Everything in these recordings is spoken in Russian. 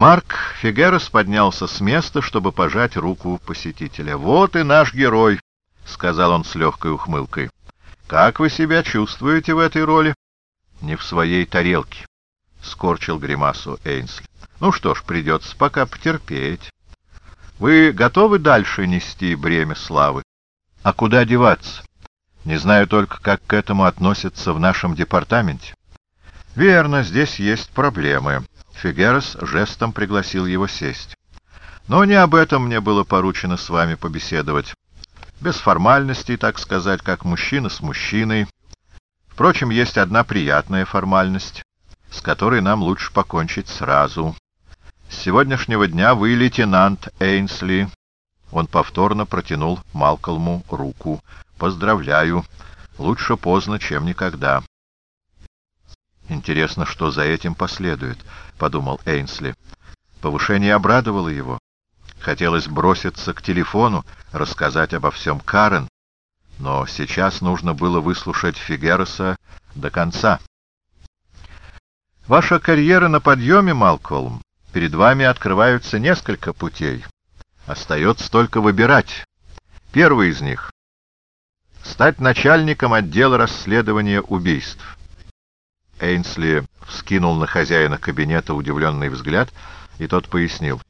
Марк Фигерес поднялся с места, чтобы пожать руку посетителя. «Вот и наш герой», — сказал он с легкой ухмылкой. «Как вы себя чувствуете в этой роли?» «Не в своей тарелке», — скорчил гримасу Эйнсли. «Ну что ж, придется пока потерпеть. Вы готовы дальше нести бремя славы? А куда деваться? Не знаю только, как к этому относятся в нашем департаменте». «Верно, здесь есть проблемы». Фигерес жестом пригласил его сесть. «Но не об этом мне было поручено с вами побеседовать. Без формальностей, так сказать, как мужчина с мужчиной. Впрочем, есть одна приятная формальность, с которой нам лучше покончить сразу. С сегодняшнего дня вы лейтенант Эйнсли». Он повторно протянул Малкольму руку. «Поздравляю. Лучше поздно, чем никогда». «Интересно, что за этим последует», — подумал Эйнсли. Повышение обрадовало его. Хотелось броситься к телефону, рассказать обо всем Карен, но сейчас нужно было выслушать Фигереса до конца. «Ваша карьера на подъеме, Малколм. Перед вами открываются несколько путей. Остается только выбирать. Первый из них — стать начальником отдела расследования убийств». Эйнсли вскинул на хозяина кабинета удивленный взгляд, и тот пояснил.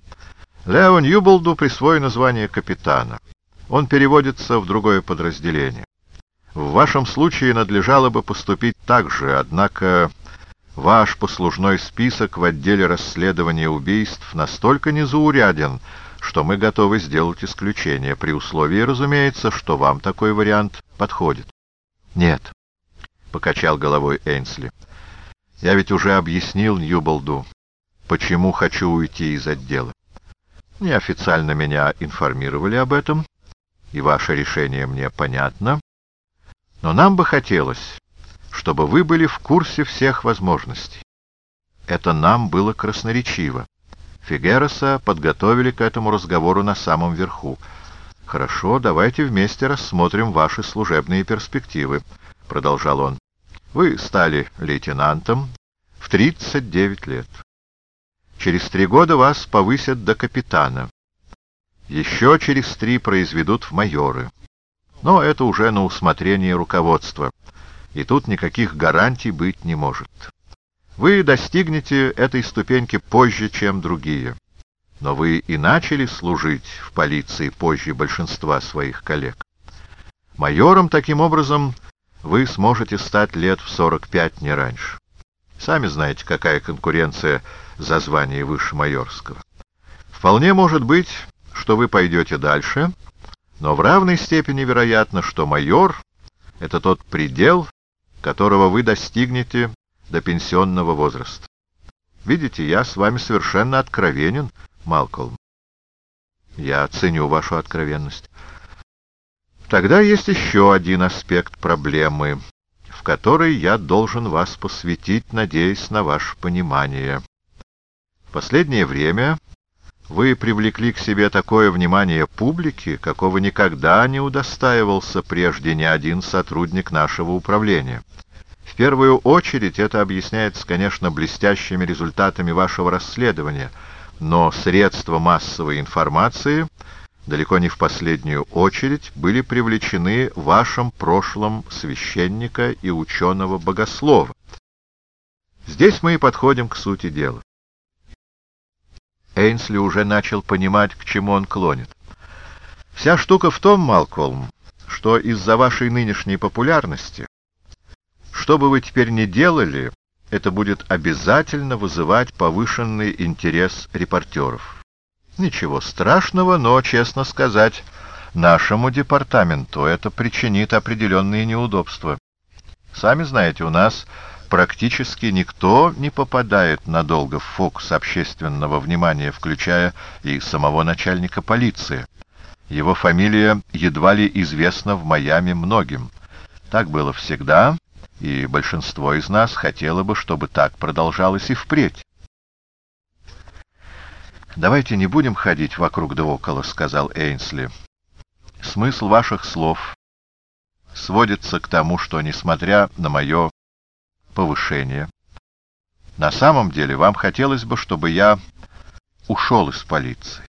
Лео Ньюболду присвоено звание капитана. Он переводится в другое подразделение. В вашем случае надлежало бы поступить так же, однако ваш послужной список в отделе расследования убийств настолько незауряден, что мы готовы сделать исключение, при условии, разумеется, что вам такой вариант подходит. — Нет, — покачал головой Эйнсли. Я ведь уже объяснил Ньюболду, почему хочу уйти из отдела. Неофициально меня информировали об этом, и ваше решение мне понятно. Но нам бы хотелось, чтобы вы были в курсе всех возможностей. Это нам было красноречиво. Фигероса подготовили к этому разговору на самом верху. «Хорошо, давайте вместе рассмотрим ваши служебные перспективы», — продолжал он. Вы стали лейтенантом в 39 лет. Через три года вас повысят до капитана. Еще через три произведут в майоры. Но это уже на усмотрение руководства, и тут никаких гарантий быть не может. Вы достигнете этой ступеньки позже, чем другие. Но вы и начали служить в полиции позже большинства своих коллег. Майором, таким образом, вы сможете стать лет в 45 не раньше. Сами знаете, какая конкуренция за звание выше майорского. Вполне может быть, что вы пойдете дальше, но в равной степени вероятно, что майор — это тот предел, которого вы достигнете до пенсионного возраста. Видите, я с вами совершенно откровенен, Малкольм. Я ценю вашу откровенность. Тогда есть еще один аспект проблемы, в который я должен вас посвятить, надеясь на ваше понимание. В последнее время вы привлекли к себе такое внимание публики, какого никогда не удостаивался прежде ни один сотрудник нашего управления. В первую очередь это объясняется, конечно, блестящими результатами вашего расследования, но средства массовой информации — далеко не в последнюю очередь, были привлечены вашим прошлым священника и ученого-богослова. Здесь мы и подходим к сути дела. Эйнсли уже начал понимать, к чему он клонит. Вся штука в том, Малкольм, что из-за вашей нынешней популярности, что бы вы теперь ни делали, это будет обязательно вызывать повышенный интерес репортеров. Ничего страшного, но, честно сказать, нашему департаменту это причинит определенные неудобства. Сами знаете, у нас практически никто не попадает надолго в фокус общественного внимания, включая и самого начальника полиции. Его фамилия едва ли известна в Майами многим. Так было всегда, и большинство из нас хотело бы, чтобы так продолжалось и впредь. «Давайте не будем ходить вокруг да около», — сказал Эйнсли. «Смысл ваших слов сводится к тому, что, несмотря на мое повышение, на самом деле вам хотелось бы, чтобы я ушел из полиции.